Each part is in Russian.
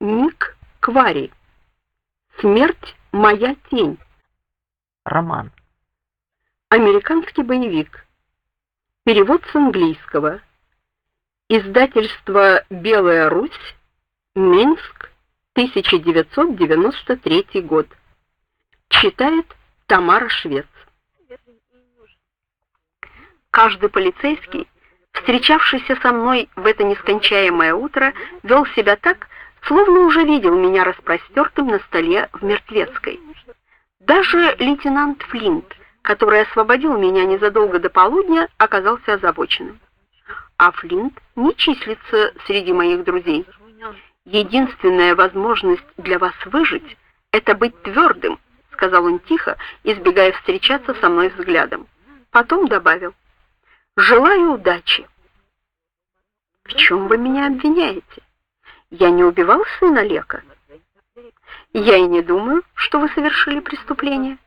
Ник Квари. Смерть моя тень. Роман. Американский боевик. Перевод с английского. Издательство Белая Русь. Минск, 1993 год. Читает Тамара Швец. Каждый полицейский, встречавшийся со мной в это нескончаемое утро, вел себя так, словно уже видел меня распростертым на столе в мертвецкой. Даже лейтенант Флинт, который освободил меня незадолго до полудня, оказался озабоченным. А Флинт не числится среди моих друзей. Единственная возможность для вас выжить это быть твердым, сказал он тихо, избегая встречаться со мной взглядом. Потом добавил: "Желаю удачи". В чем вы меня обвиняете? Я не убивал сына Лека. Я и не думаю, что вы совершили преступление.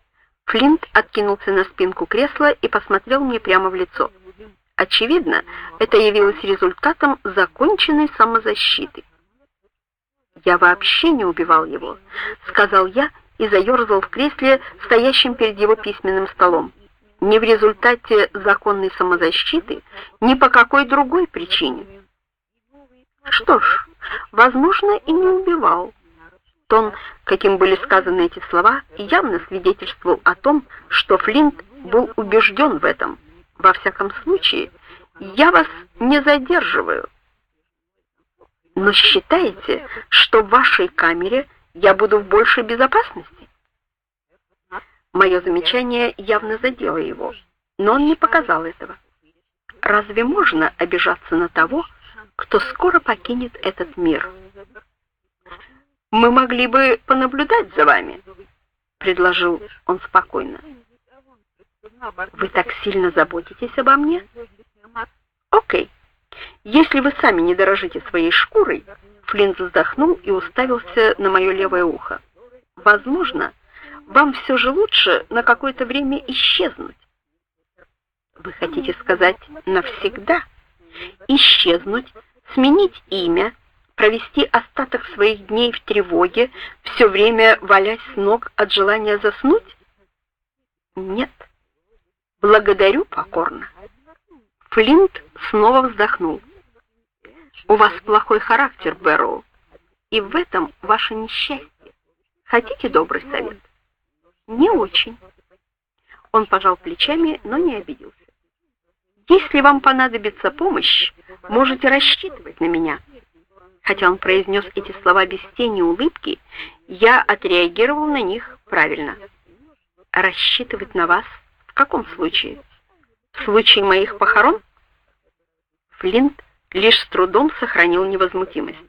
Флинт откинулся на спинку кресла и посмотрел мне прямо в лицо. Очевидно, это явилось результатом законченной самозащиты. Я вообще не убивал его, сказал я и заерзал в кресле, стоящем перед его письменным столом. Не в результате законной самозащиты, ни по какой другой причине. Что ж, возможно, и не убивал. Тон, каким были сказаны эти слова, явно свидетельствовал о том, что Флинт был убежден в этом. Во всяком случае, я вас не задерживаю. Но считаете, что в вашей камере я буду в большей безопасности? Мое замечание явно задело его, но он не показал этого. Разве можно обижаться на того, кто скоро покинет этот мир? Мы могли бы понаблюдать за вами, предложил он спокойно. Вы так сильно заботитесь обо мне? О'кей. Если вы сами не дорожите своей шкурой, Флинт вздохнул и уставился на мое левое ухо. Возможно, вам все же лучше на какое-то время исчезнуть. Вы хотите сказать навсегда? Исчезнуть, сменить имя, провести остаток своих дней в тревоге, все время валясь с ног от желания заснуть? Нет. Благодарю покорно. Флинт снова вздохнул. У вас плохой характер, Бэрроу, и в этом ваше несчастье. Хотите добрый совет? Не очень. Он пожал плечами, но не обиделся. Если вам понадобится помощь, можете рассчитывать на меня. Хотя он произнес эти слова без тени улыбки, я отреагировал на них правильно. Рассчитывать на вас в каком случае? В случае моих похорон? Флинт лишь с трудом сохранил невозмутимость.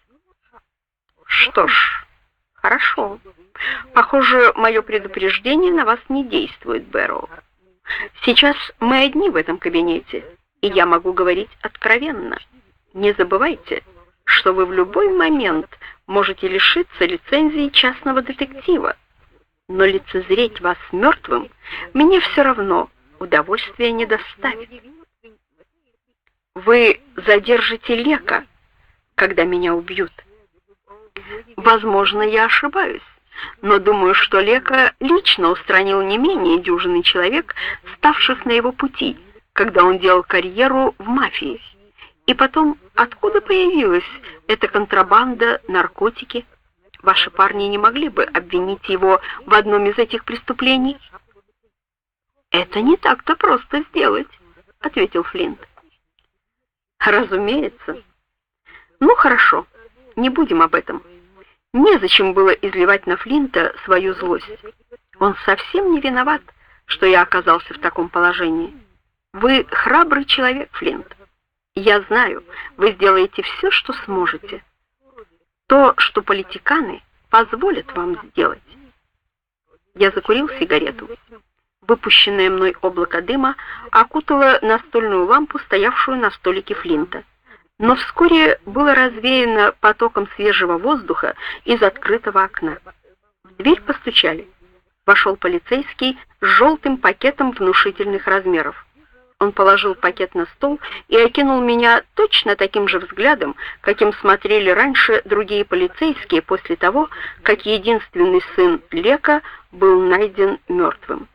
Что ж, хорошо. Похоже, мое предупреждение на вас не действует, Бэрроу. Сейчас мы одни в этом кабинете, и я могу говорить откровенно. Не забывайте, что вы в любой момент можете лишиться лицензии частного детектива. Но лицезреть вас мертвым мне все равно удовольствия не доставит. Вы задержите Лека, когда меня убьют. Возможно, я ошибаюсь, но думаю, что Лека лично устранил не менее дюжины человек, ставших на его пути, когда он делал карьеру в мафии. И потом, откуда появилась эта контрабанда, наркотики? Ваши парни не могли бы обвинить его в одном из этих преступлений? Это не так-то просто сделать, ответил Флинт. Разумеется. Ну хорошо, не будем об этом. Незачем было изливать на Флинта свою злость. Он совсем не виноват, что я оказался в таком положении. Вы храбрый человек, Флинт. Я знаю, вы сделаете все, что сможете. То, что политиканы позволят вам сделать. Я закурил сигарету. Выпущенное мной облако дыма окутало настольную лампу, стоявшую на столике Флинта. Но вскоре было развеяно потоком свежего воздуха из открытого окна. В дверь постучали. Вошел полицейский с желтым пакетом внушительных размеров. Он положил пакет на стол и окинул меня точно таким же взглядом, каким смотрели раньше другие полицейские после того, как единственный сын Лека был найден мертвым.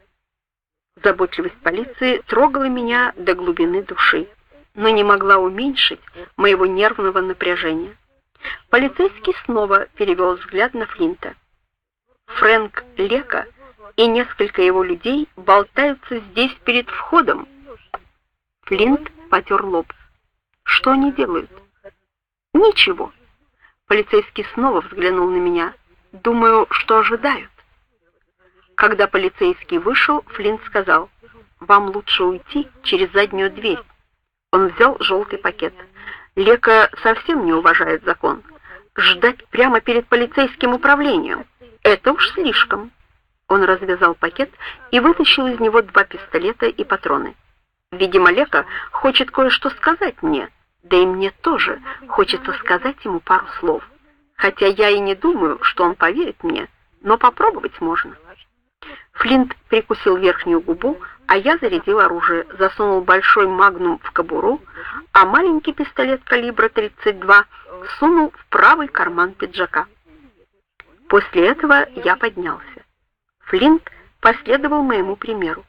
Заботливость полиции трогала меня до глубины души, но не могла уменьшить моего нервного напряжения. Полицейский снова перевел взгляд на Флинта. Фрэнк Лека и несколько его людей болтаются здесь перед входом. Флинт потер лоб. Что они делают? Ничего. Полицейский снова взглянул на меня. Думаю, что ожидают. Когда полицейский вышел, Флинт сказал: "Вам лучше уйти через заднюю дверь". Он взял желтый пакет. Лека совсем не уважает закон. Ждать прямо перед полицейским управлением это уж слишком. Он развязал пакет и вытащил из него два пистолета и патроны. Видимо, Лека хочет кое-что сказать мне, да и мне тоже хочется сказать ему пару слов. Хотя я и не думаю, что он поверит мне, но попробовать можно. Флинт прикусил верхнюю губу, а я зарядил оружие, засунул большой магнум в кобуру, а маленький пистолет калибра 32 сунул в правый карман пиджака. После этого я поднялся. Флинт последовал моему примеру.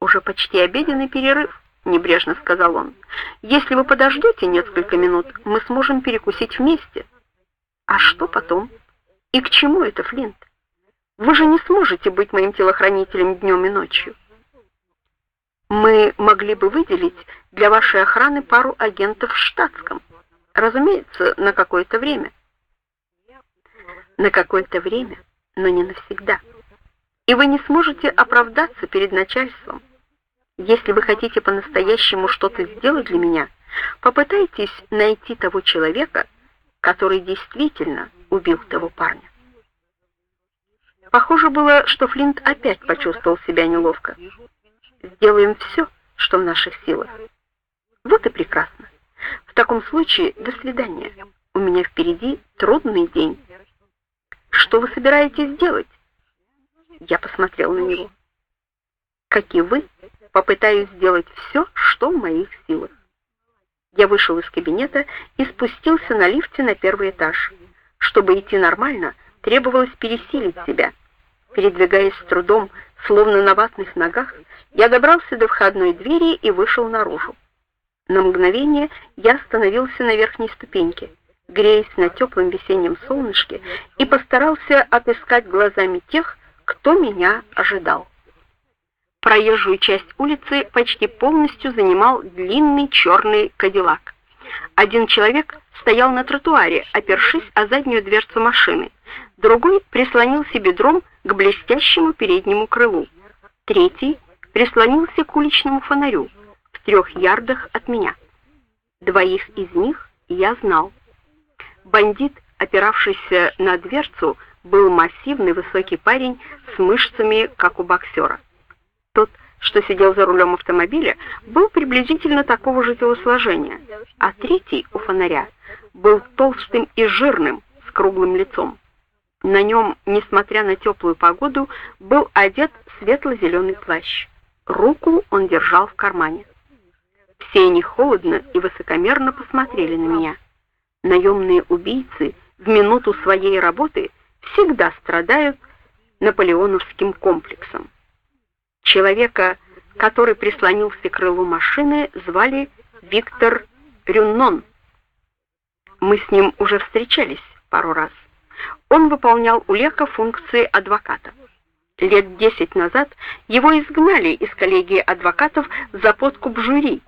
Уже почти обеденный перерыв, небрежно сказал он. Если вы подождете несколько минут, мы сможем перекусить вместе. А что потом? И к чему это, Флинт? Вы же не сможете быть моим телохранителем днем и ночью. Мы могли бы выделить для вашей охраны пару агентов в штатском. Разумеется, на какое-то время на какое-то время, но не навсегда. И вы не сможете оправдаться перед начальством. Если вы хотите по-настоящему что-то сделать для меня, попытайтесь найти того человека, который действительно убил того парня. Похоже было, что Флинт опять почувствовал себя неловко. Сделаем все, что в наших силах. Вот и прекрасно. В таком случае, до свидания. У меня впереди трудный день. Что вы собираетесь делать? Я посмотрел на него. Как и вы, попытаюсь сделать все, что в моих силах. Я вышел из кабинета и спустился на лифте на первый этаж. Чтобы идти нормально, требовалось пересилить себя. Передвигаясь с трудом, словно на ватных ногах, я добрался до входной двери и вышел наружу. На мгновение я остановился на верхней ступеньке греясь на теплом весеннем солнышке, и постарался отыскать глазами тех, кто меня ожидал. Проезжую часть улицы почти полностью занимал длинный черный кадиллак. Один человек стоял на тротуаре, опершись о заднюю дверцу машины. Другой прислонился бедром к блестящему переднему крылу. Третий прислонился к уличному фонарю в трех ярдах от меня. Двоих из них я знал. Бандит, опиравшийся на дверцу, был массивный высокий парень с мышцами, как у боксера. Тот, что сидел за рулем автомобиля, был приблизительно такого же телосложения, а третий у фонаря был толстым и жирным, с круглым лицом. На нем, несмотря на теплую погоду, был одет светло зеленый плащ. Руку он держал в кармане. Все они холодно и высокомерно посмотрели на меня наемные убийцы в минуту своей работы всегда страдают наполеоновским комплексом. Человека, который прислонился к крылу машины, звали Виктор Рюннон. Мы с ним уже встречались пару раз. Он выполнял у Лека функции адвоката. Лет десять назад его изгнали из коллегии адвокатов за подкуп жюри,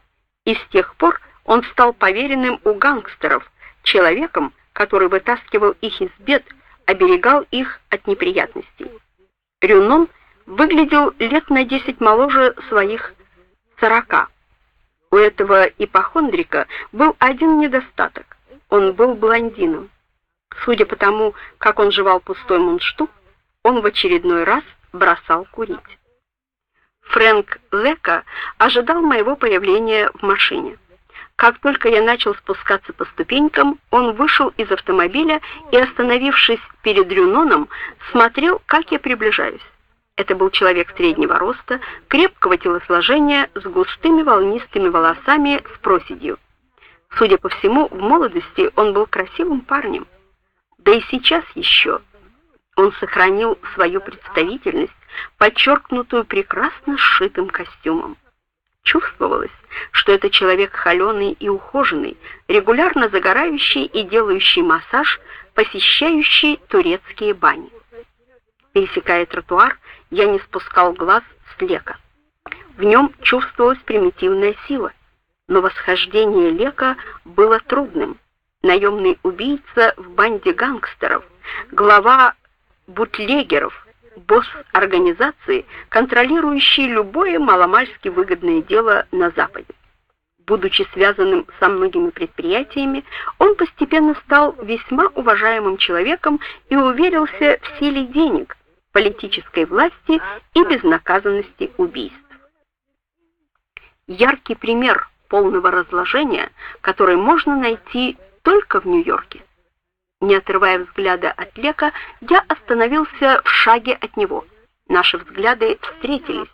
и с тех пор он стал поверенным у гангстеров, человеком, который вытаскивал их из бед, оберегал их от неприятностей. Рюнон выглядел лет на десять моложе своих сорока. У этого ипохондрика был один недостаток. Он был блондином. Судя по тому, как он жевал пустой мундштук, он в очередной раз бросал курить. Фрэнк Лека ожидал моего появления в машине. Как только я начал спускаться по ступенькам, он вышел из автомобиля и, остановившись перед Рюноном, смотрел, как я приближаюсь. Это был человек среднего роста, крепкого телосложения, с густыми волнистыми волосами с проседью. Судя по всему, в молодости он был красивым парнем. Да и сейчас еще он сохранил свою представительность, подчеркнутую прекрасно сшитым костюмом. Чувствовалось, что это человек холеный и ухоженный, регулярно загорающий и делающий массаж, посещающий турецкие бани. Пересекая тротуар, я не спускал глаз с Лека. В нем чувствовалась примитивная сила, но восхождение Лека было трудным. Наемный убийца в банде гангстеров, глава бутлегеров, босс организации, контролирующий любое маломальски выгодное дело на Западе. Будучи связанным со многими предприятиями, он постепенно стал весьма уважаемым человеком и уверился в силе денег, политической власти и безнаказанности убийств. Яркий пример полного разложения, который можно найти только в Нью-Йорке. Не отрывая взгляда от Лека, я остановился в шаге от него. Наши взгляды встретились.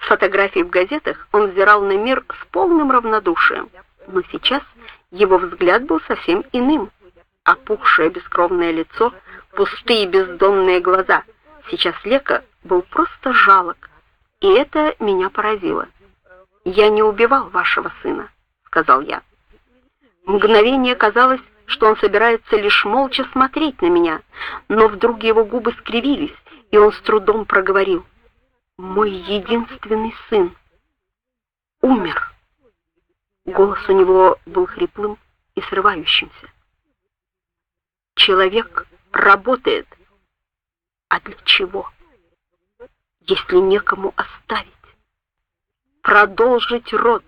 С фотографий в газетах он взирал на мир с полным равнодушием, но сейчас его взгляд был совсем иным. Опухшее бескровное лицо, пустые бездонные глаза. Сейчас Лека был просто жалок, и это меня поразило. «Я не убивал вашего сына», — сказал я. Мгновение казалось, что он собирается лишь молча смотреть на меня, но вдруг его губы скривились, и он с трудом проговорил: "Мой единственный сын умер". Голос у него был хриплым и срывающимся. Человек работает, а для чего? Если некому оставить, продолжить род.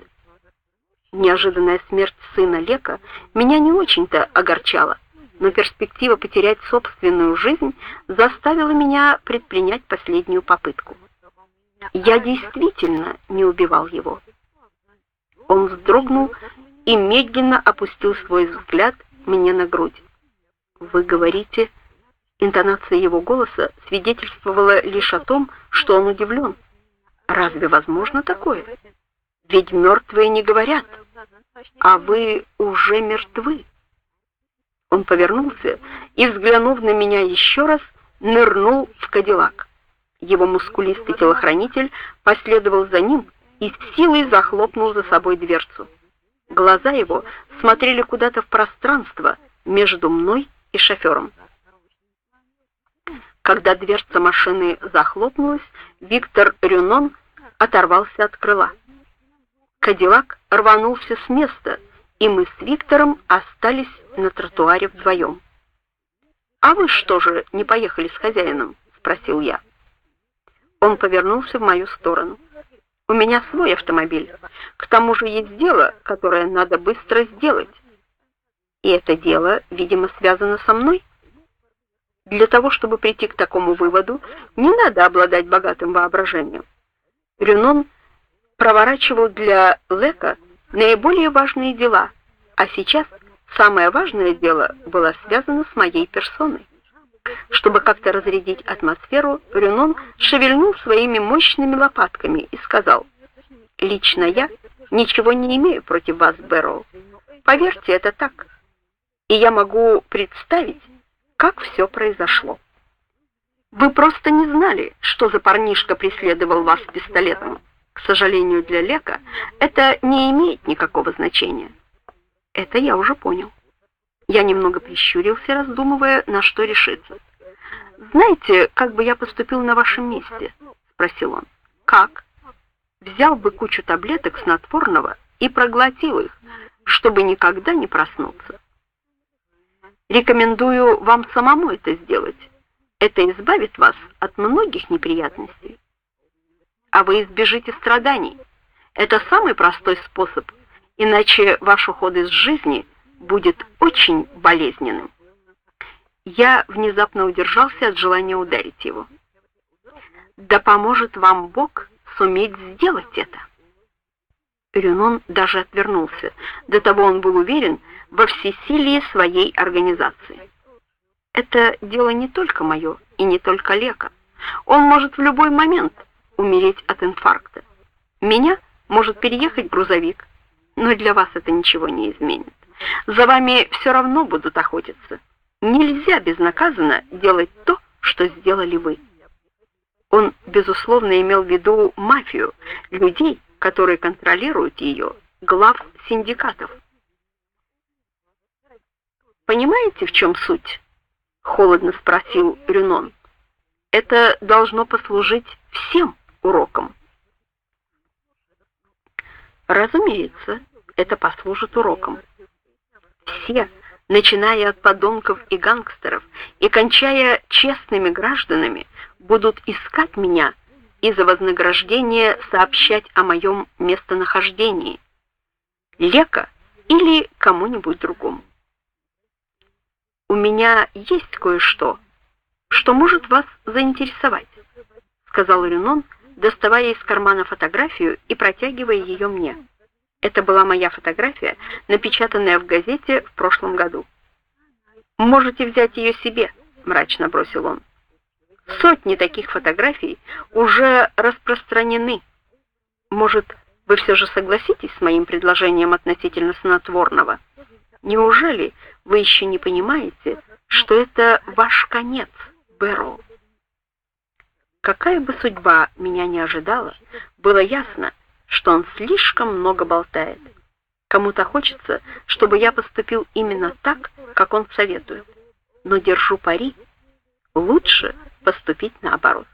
Неожиданная смерть сына Лека меня не очень-то огорчала, но перспектива потерять собственную жизнь заставила меня предпринять последнюю попытку. Я действительно не убивал его. Он вздрогнул и медленно опустил свой взгляд мне на грудь. Вы говорите, интонация его голоса свидетельствовала лишь о том, что он удивлен. Разве возможно такое? Ведь мертвые не говорят, а вы уже мертвы. Он повернулся и, взглянув на меня еще раз, нырнул в кадиллак. Его мускулистый телохранитель последовал за ним и с силой захлопнул за собой дверцу. Глаза его смотрели куда-то в пространство между мной и шофером. Когда дверца машины захлопнулась, Виктор Рюнон оторвался от крыла. Кадиллак рванулся с места, и мы с Виктором остались на тротуаре вдвоем. «А вы что же не поехали с хозяином?» — спросил я. Он повернулся в мою сторону. «У меня свой автомобиль. К тому же есть дело, которое надо быстро сделать. И это дело, видимо, связано со мной. Для того, чтобы прийти к такому выводу, не надо обладать богатым воображением. Рюнон проворачивал для Лека наиболее важные дела, а сейчас самое важное дело было связано с моей персоной. Чтобы как-то разрядить атмосферу, Рюнон шевельнул своими мощными лопатками и сказал: "Лично я ничего не имею против вас, Бэрроу. Поверьте, это так. И я могу представить, как все произошло. Вы просто не знали, что за парнишка преследовал вас пистолетом. К сожалению для Лека, это не имеет никакого значения. Это я уже понял. Я немного прищурился, раздумывая, на что решиться. Знаете, как бы я поступил на вашем месте, спросил он. Как? Взял бы кучу таблеток снотворного и проглотил их, чтобы никогда не проснуться. Рекомендую вам самому это сделать. Это избавит вас от многих неприятностей а вы избежите страданий. Это самый простой способ, иначе ваш уход из жизни будет очень болезненным. Я внезапно удержался от желания ударить его. Да поможет вам Бог суметь сделать это. Рюнон даже отвернулся. До того он был уверен во всесилии своей организации. Это дело не только мое и не только Лека. Он может в любой момент умереть от инфаркта. Меня может переехать грузовик, но для вас это ничего не изменит. За вами все равно будут охотиться. Нельзя безнаказанно делать то, что сделали вы. Он, безусловно, имел в виду мафию, людей, которые контролируют ее, глав синдикатов. Понимаете, в чем суть? холодно спросил Рюнон. Это должно послужить всем уроком. Разумеется, это послужит уроком. Все, начиная от подонков и гангстеров и кончая честными гражданами, будут искать меня и за вознаграждение сообщать о моем местонахождении. Лека или кому-нибудь другому. У меня есть кое-что, что может вас заинтересовать, сказал Рюнон, доставая из кармана фотографию и протягивая ее мне. Это была моя фотография, напечатанная в газете в прошлом году. Можете взять ее себе, мрачно бросил он. Сотни таких фотографий уже распространены. Может, вы все же согласитесь с моим предложением относительно снотворного? Неужели вы еще не понимаете, что это ваш конец, Бэрроу? Какая бы судьба меня не ожидала, было ясно, что он слишком много болтает. Кому-то хочется, чтобы я поступил именно так, как он советует. Но держу пари, лучше поступить наоборот.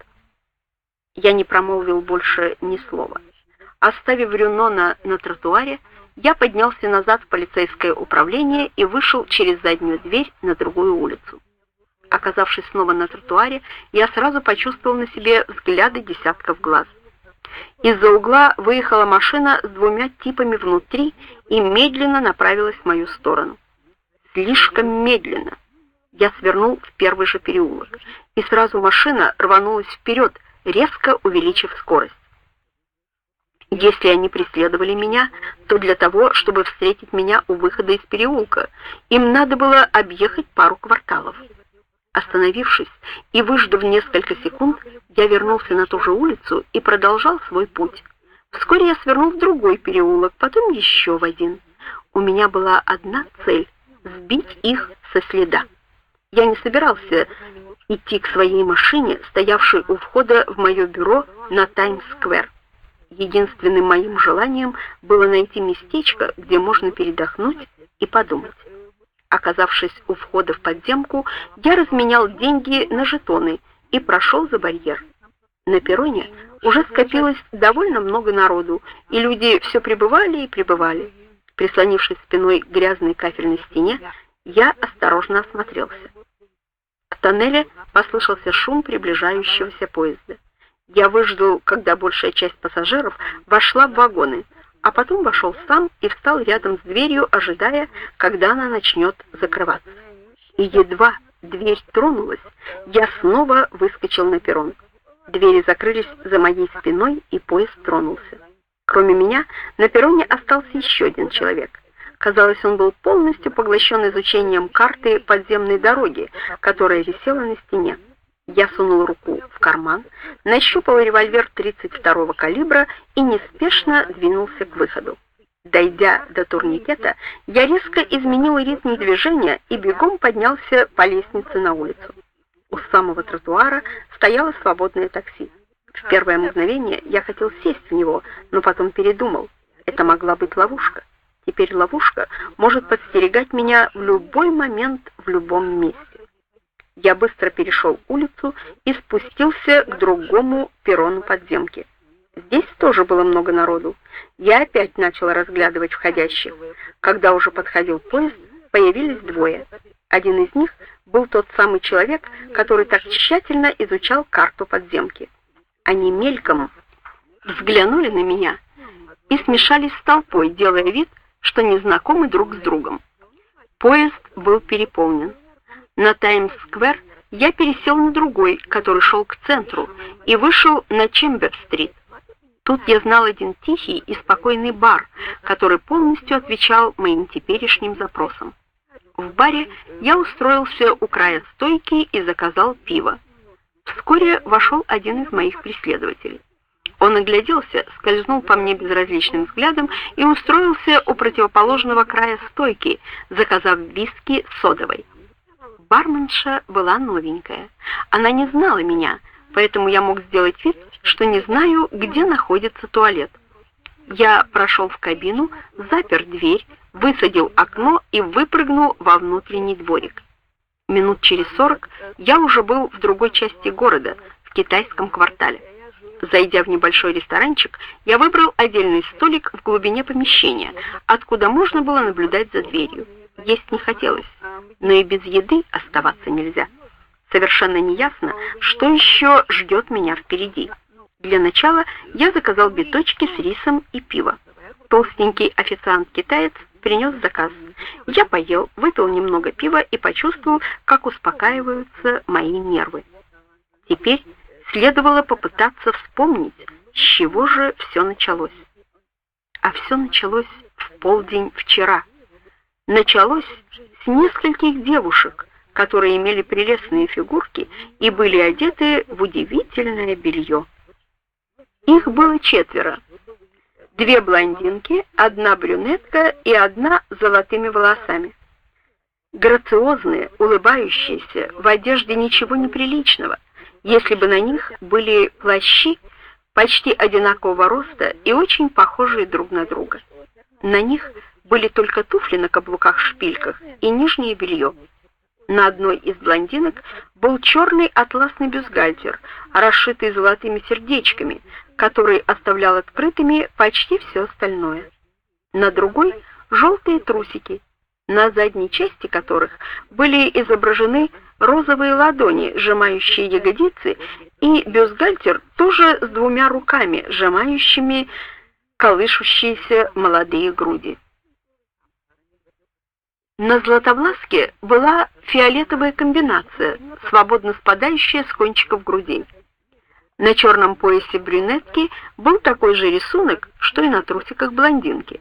Я не промолвил больше ни слова. Оставив Рюнона на тротуаре, я поднялся назад в полицейское управление и вышел через заднюю дверь на другую улицу. Оказавшись снова на тротуаре, я сразу почувствовал на себе взгляды десятков глаз. Из-за угла выехала машина с двумя типами внутри и медленно направилась в мою сторону. Слишком медленно. Я свернул в первый же переулок, и сразу машина рванулась вперед, резко увеличив скорость. Если они преследовали меня, то для того, чтобы встретить меня у выхода из переулка, им надо было объехать пару кварталов. Остановившись и выждав несколько секунд, я вернулся на ту же улицу и продолжал свой путь. Вскоре я свернул в другой переулок, потом еще в один. У меня была одна цель сбить их со следа. Я не собирался идти к своей машине, стоявшей у входа в мое бюро на Таймс-сквер. Единственным моим желанием было найти местечко, где можно передохнуть и подумать. Оказавшись у входа в подземку, я разменял деньги на жетоны и прошел за барьер. На перроне уже скопилось довольно много народу, и люди все прибывали и прибывали. Прислонившись спиной к грязной кафельной стене, я осторожно осмотрелся. В тоннеле послышался шум приближающегося поезда. Я выждал, когда большая часть пассажиров вошла в вагоны, а потом вошел сам и встал рядом с дверью, ожидая, когда она начнет закрываться. И едва дверь тронулась, я снова выскочил на перрон. Двери закрылись за моей спиной, и поезд тронулся. Кроме меня, на перроне остался еще один человек. Казалось, он был полностью поглощен изучением карты подземной дороги, которая висела на стене. Я сунул руку в карман, нащупал револьвер 32-го калибра и неспешно двинулся к выходу. Дойдя до турникета, я резко изменил ритм движения и бегом поднялся по лестнице на улицу. У самого тротуара стояло свободное такси. В первое мгновение я хотел сесть в него, но потом передумал. Это могла быть ловушка. Теперь ловушка может подстерегать меня в любой момент в любом месте. Я быстро перешел улицу и спустился к другому перрону подземки. Здесь тоже было много народу. Я опять начал разглядывать входящих. Когда уже подходил поезд, появились двое. Один из них был тот самый человек, который так тщательно изучал карту подземки. Они мельком взглянули на меня и смешались с толпой, делая вид, что не знакомы друг с другом. Поезд был переполнен. На Таймс-сквер я пересел на другой, который шел к центру, и вышел на Чембер-стрит. Тут я знал один тихий и спокойный бар, который полностью отвечал моим теперешним запросам. В баре я устроился у края стойки и заказал пиво. Вскоре вошел один из моих преследователей. Он огляделся, скользнул по мне безразличным взглядом и устроился у противоположного края стойки, заказав виски содовой. Барменша была новенькая. Она не знала меня, поэтому я мог сделать вид, что не знаю, где находится туалет. Я прошел в кабину, запер дверь, высадил окно и выпрыгнул во внутренний дворик. Минут через сорок я уже был в другой части города, в китайском квартале. Зайдя в небольшой ресторанчик, я выбрал отдельный столик в глубине помещения, откуда можно было наблюдать за дверью. Есть не хотелось, но и без еды оставаться нельзя. Совершенно неясно, что еще ждет меня впереди. Для начала я заказал биточки с рисом и пиво. Толстенький официант-китаец принес заказ. Я поел, выпил немного пива и почувствовал, как успокаиваются мои нервы. Теперь следовало попытаться вспомнить, с чего же все началось. А все началось в полдень вчера. Началось с нескольких девушек, которые имели прелестные фигурки и были одеты в удивительное белье. Их было четверо. Две блондинки, одна брюнетка и одна с золотыми волосами. Грациозные, улыбающиеся, в одежде ничего неприличного, если бы на них были плащи почти одинакового роста и очень похожие друг на друга. На них были только туфли на каблуках-шпильках и нижнее белье. На одной из блондинок был черный атласный бюстгальтер, расшитый золотыми сердечками, который оставлял открытыми почти все остальное. На другой желтые трусики, на задней части которых были изображены розовые ладони, сжимающие ягодицы, и бюстгальтер тоже с двумя руками, сжимающими колышущиеся молодые груди. На Златовласке была фиолетовая комбинация, свободно спадающая с кончиков грудей. На черном поясе брюнетки был такой же рисунок, что и на трусиках блондинки.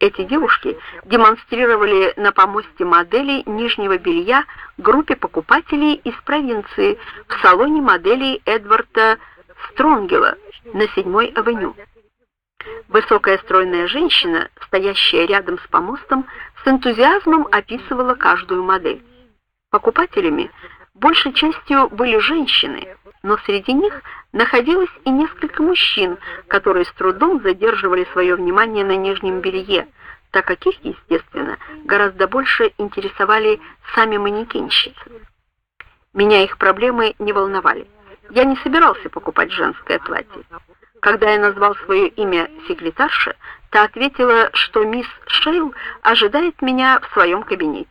Эти девушки демонстрировали на помосте моделей нижнего белья группе покупателей из провинции в салоне моделей Эдварда Стронгела на 7-й авеню. Высокая стройная женщина, стоящая рядом с помостом, с энтузиазмом описывала каждую модель. Покупателями большей частью были женщины, но среди них находилось и несколько мужчин, которые с трудом задерживали свое внимание на нижнем белье, так как их, естественно, гораздо больше интересовали сами манекенщицы. Меня их проблемы не волновали. Я не собирался покупать женское платье. Когда я назвал свое имя секретарше, та ответила, что мисс Шейл ожидает меня в своем кабинете.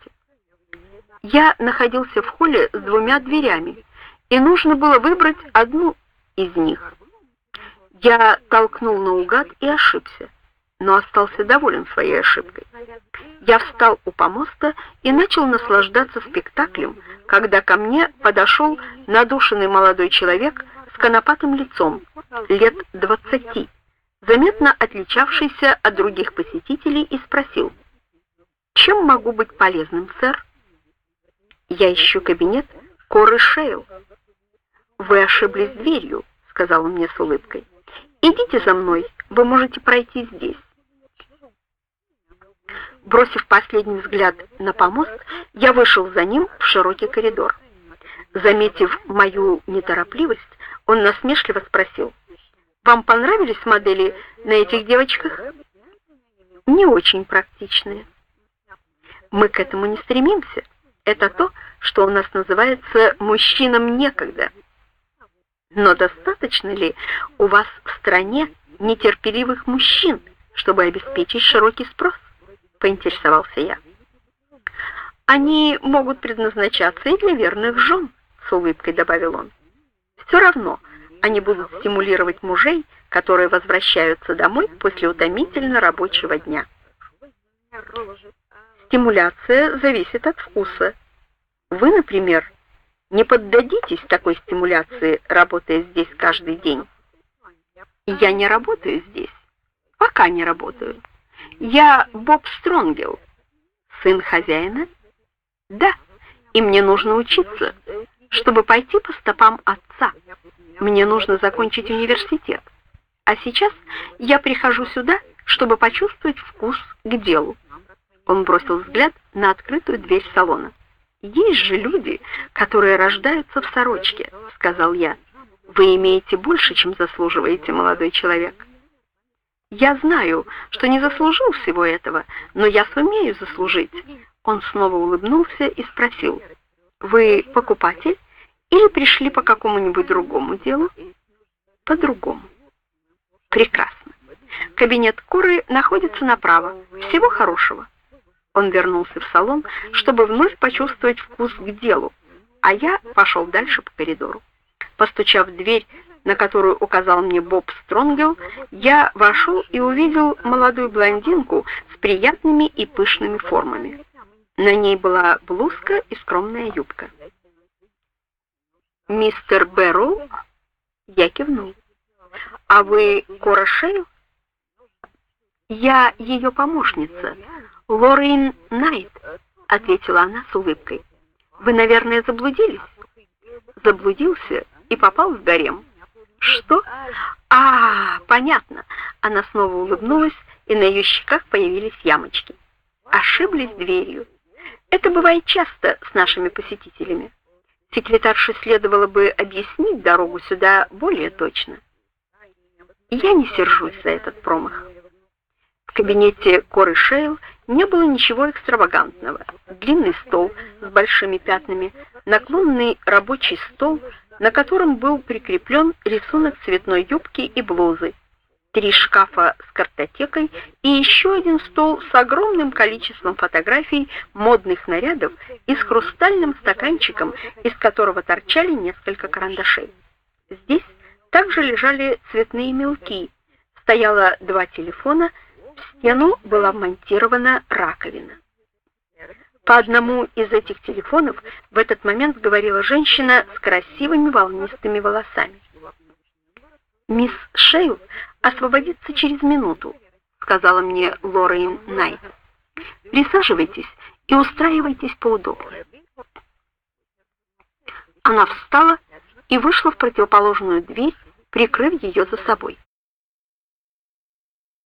Я находился в холле с двумя дверями, и нужно было выбрать одну из них. Я толкнул наугад и ошибся, но остался доволен своей ошибкой. Я встал у помоста и начал наслаждаться спектаклем, когда ко мне подошел надушенный молодой человек с конопатым лицом, лет двадцати, заметно отличавшийся от других посетителей, и спросил: "Чем могу быть полезным, сэр?" "Я ищу кабинет Коры Шейл". "Вы ошиблись дверью", сказал он мне с улыбкой. "Идите за мной, вы можете пройти здесь". Бросив последний взгляд на помост, я вышел за ним в широкий коридор. Заметив мою неторопливость, он насмешливо спросил: "Вам понравились модели на этих девочках?" "Не очень практичные. Мы к этому не стремимся. Это то, что у нас называется мужчинам некогда. Но достаточно ли у вас в стране нетерпеливых мужчин, чтобы обеспечить широкий спрос?" поинтересовался я. Они могут предназначаться и для верных жен», — с улыбкой добавил он. Все равно они будут стимулировать мужей, которые возвращаются домой после утомительно рабочего дня. Стимуляция зависит от вкуса. Вы, например, не поддадитесь такой стимуляции, работая здесь каждый день. Я не работаю здесь. Пока не работаю. Я Боб Стронгел, сын хозяина. Да, и мне нужно учиться, чтобы пойти по стопам отца. Мне нужно закончить университет. А сейчас я прихожу сюда, чтобы почувствовать вкус к делу. Он бросил взгляд на открытую дверь салона. Есть же люди, которые рождаются в сорочке, сказал я. Вы имеете больше, чем заслуживаете, молодой человек. Я знаю, что не заслужил всего этого, но я сумею заслужить. Он снова улыбнулся и спросил: "Вы покупатель или пришли по какому-нибудь другому делу?" "По другому". "Прекрасно. Кабинет Куры находится направо. Всего хорошего". Он вернулся в салон, чтобы вновь почувствовать вкус к делу, а я пошел дальше по коридору. Постучав в дверь, на которую указал мне Боб Стронгел, я вошел и увидел молодую блондинку с приятными и пышными формами. На ней была блузка и скромная юбка. «Мистер Бэрроу?» Я кивнул. «А вы Кора Шейл?» «Я ее помощница, Лорейн Найт», — ответила она с улыбкой. «Вы, наверное, заблудились?» «Заблудился и попал в гарем». «Что? А, понятно». Она снова улыбнулась, и на ее щеках появились ямочки. Ошиблись дверью. Это бывает часто с нашими посетителями. Секретарше следовало бы объяснить дорогу сюда более точно. Я не сержусь за этот промах. В кабинете Коры Шейл не было ничего экстравагантного. Длинный стол с большими пятнами, наклонный рабочий стол, на котором был прикреплен рисунок цветной юбки и блузы, три шкафа с картотекой и еще один стол с огромным количеством фотографий модных нарядов и с хрустальным стаканчиком, из которого торчали несколько карандашей. Здесь также лежали цветные мелки, стояло два телефона, в стену была вмонтирована раковина. По одному из этих телефонов в этот момент говорила женщина с красивыми волнистыми волосами. Мисс Шейл освободится через минуту, сказала мне Лорен Найт. Присаживайтесь и устраивайтесь поудобнее. Она встала и вышла в противоположную дверь, прикрыв ее за собой.